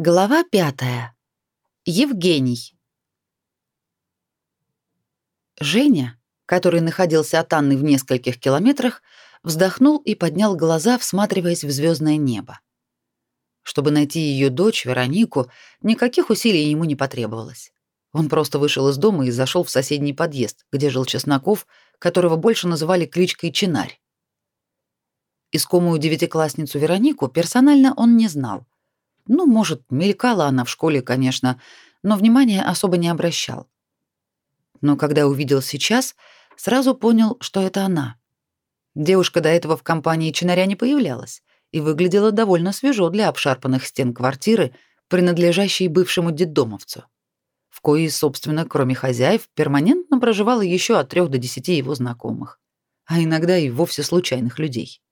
Глава пятая. Евгений. Женя, который находился от Анны в нескольких километрах, вздохнул и поднял глаза, всматриваясь в звездное небо. Чтобы найти ее дочь, Веронику, никаких усилий ему не потребовалось. Он просто вышел из дома и зашел в соседний подъезд, где жил Чесноков, которого больше называли кличкой Чинарь. Искомую девятиклассницу Веронику персонально он не знал — ну, может, мелькала она в школе, конечно, но внимания особо не обращал. Но когда увидел сейчас, сразу понял, что это она. Девушка до этого в компании чинаря не появлялась и выглядела довольно свежо для обшарпанных стен квартиры, принадлежащей бывшему детдомовцу, в коей, собственно, кроме хозяев, перманентно проживало еще от трех до десяти его знакомых, а иногда и вовсе случайных людей.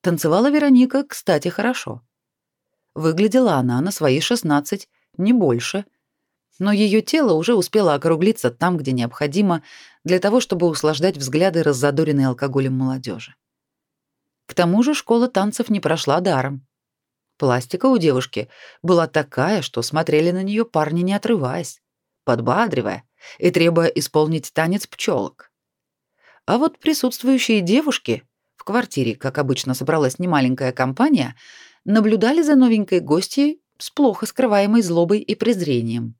Танцевала Вероника, кстати, хорошо. Выглядела она на свои 16, не больше. Но ее тело уже успело округлиться там, где необходимо, для того, чтобы услаждать взгляды раззадоренной алкоголем молодежи. К тому же школа танцев не прошла даром. Пластика у девушки была такая, что смотрели на нее парни не отрываясь, подбадривая и требуя исполнить танец пчелок. А вот присутствующие девушки в квартире, как обычно, собралась немаленькая компания — наблюдали за новенькой гостьей с плохо скрываемой злобой и презрением.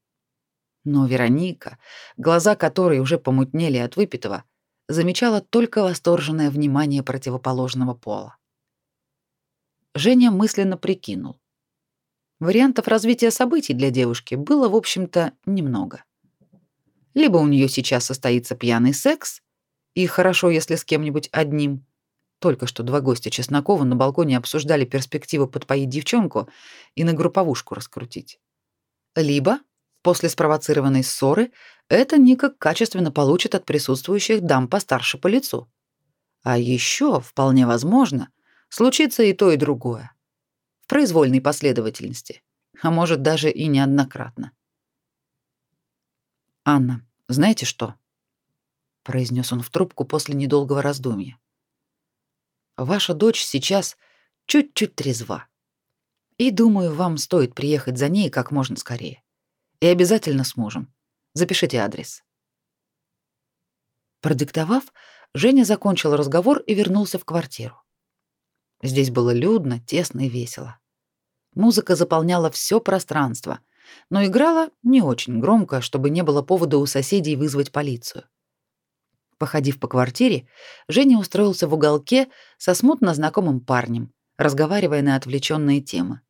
Но Вероника, глаза которой уже помутнели от выпитого, замечала только восторженное внимание противоположного пола. Женя мысленно прикинул. Вариантов развития событий для девушки было, в общем-то, немного. Либо у нее сейчас состоится пьяный секс, и хорошо, если с кем-нибудь одним, только что два гостя Чеснокова на балконе обсуждали перспективу подпоить девчонку и на групповушку раскрутить. Либо, после спровоцированной ссоры, эта Ника качественно получит от присутствующих дам постарше по лицу. А еще, вполне возможно, случится и то, и другое. В произвольной последовательности, а может даже и неоднократно. «Анна, знаете что?» — произнес он в трубку после недолгого раздумья. Ваша дочь сейчас чуть-чуть трезва. И думаю, вам стоит приехать за ней как можно скорее. И обязательно с мужем. Запишите адрес. Продиктовав, Женя закончил разговор и вернулся в квартиру. Здесь было людно, тесно и весело. Музыка заполняла все пространство, но играла не очень громко, чтобы не было повода у соседей вызвать полицию. Походив по квартире, Женя устроился в уголке со смутно знакомым парнем, разговаривая на отвлеченные темы.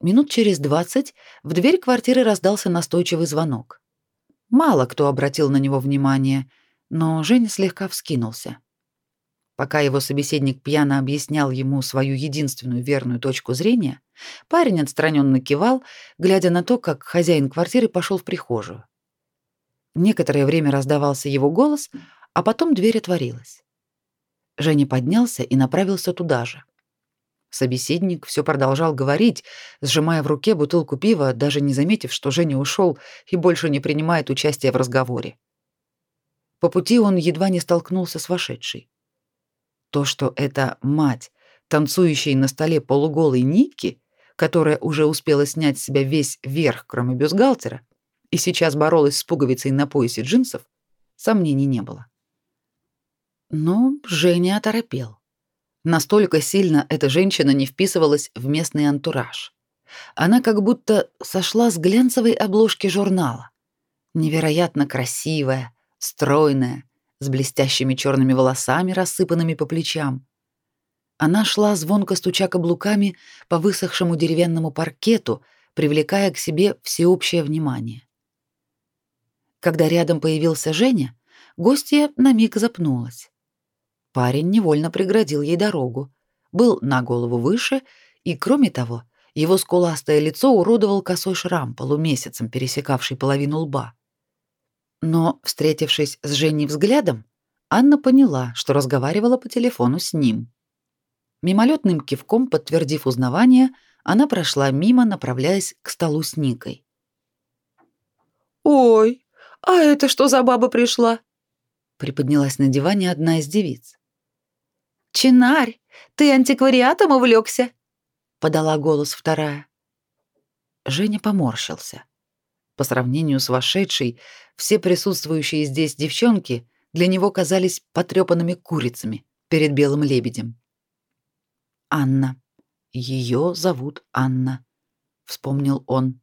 Минут через двадцать в дверь квартиры раздался настойчивый звонок. Мало кто обратил на него внимание, но Женя слегка вскинулся. Пока его собеседник пьяно объяснял ему свою единственную верную точку зрения, парень отстраненно кивал, глядя на то, как хозяин квартиры пошел в прихожую. Некоторое время раздавался его голос, а потом дверь отворилась. Женя поднялся и направился туда же. Собеседник все продолжал говорить, сжимая в руке бутылку пива, даже не заметив, что Женя ушел и больше не принимает участия в разговоре. По пути он едва не столкнулся с вошедшей. То, что это мать, танцующей на столе полуголой Ники, которая уже успела снять с себя весь верх, кроме бюстгальтера, и сейчас боролась с пуговицей на поясе джинсов, сомнений не было. Но Женя оторопел. Настолько сильно эта женщина не вписывалась в местный антураж. Она как будто сошла с глянцевой обложки журнала. Невероятно красивая, стройная, с блестящими черными волосами, рассыпанными по плечам. Она шла звонко стуча каблуками по высохшему деревянному паркету, привлекая к себе всеобщее внимание. Когда рядом появился Женя, гостья на миг запнулась. Парень невольно преградил ей дорогу, был на голову выше, и, кроме того, его скуластое лицо уродовал косой шрам, полумесяцем пересекавший половину лба. Но, встретившись с Женей взглядом, Анна поняла, что разговаривала по телефону с ним. Мимолетным кивком подтвердив узнавание, она прошла мимо, направляясь к столу с Никой. «Ой, «А это что за баба пришла?» Приподнялась на диване одна из девиц. «Чинарь, ты антиквариатом увлекся?» Подала голос вторая. Женя поморщился. По сравнению с вошедшей, все присутствующие здесь девчонки для него казались потрепанными курицами перед белым лебедем. Анна. Ее зовут Анна, вспомнил он.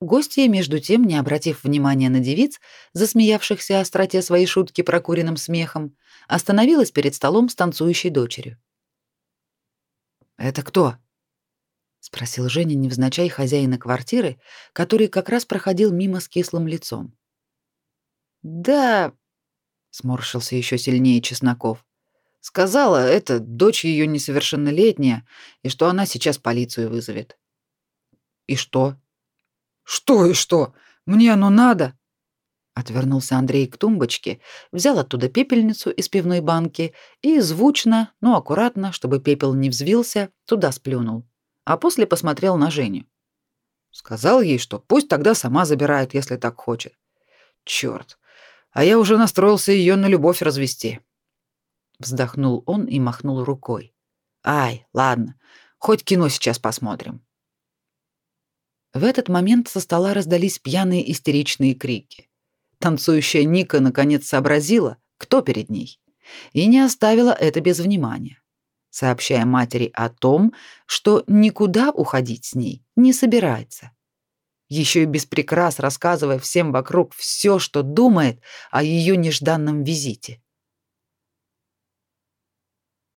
Гостья, между тем, не обратив внимания на девиц, засмеявшихся остроте своей шутки прокуренным смехом, остановилась перед столом с танцующей дочерью. «Это кто?» — спросил Женя невзначай хозяина квартиры, который как раз проходил мимо с кислым лицом. «Да...» — сморщился еще сильнее Чесноков. «Сказала, это дочь ее несовершеннолетняя, и что она сейчас полицию вызовет». «И что?» «Что и что? Мне оно надо?» Отвернулся Андрей к тумбочке, взял оттуда пепельницу из пивной банки и звучно, но аккуратно, чтобы пепел не взвился, туда сплюнул, а после посмотрел на Женю. Сказал ей, что пусть тогда сама забирает, если так хочет. Черт, а я уже настроился ее на любовь развести. Вздохнул он и махнул рукой. Ай, ладно, хоть кино сейчас посмотрим. В этот момент со стола раздались пьяные истеричные крики. Танцующая Ника наконец сообразила, кто перед ней, и не оставила это без внимания, сообщая матери о том, что никуда уходить с ней не собирается. Еще и без рассказывая всем вокруг все, что думает о ее нежданном визите.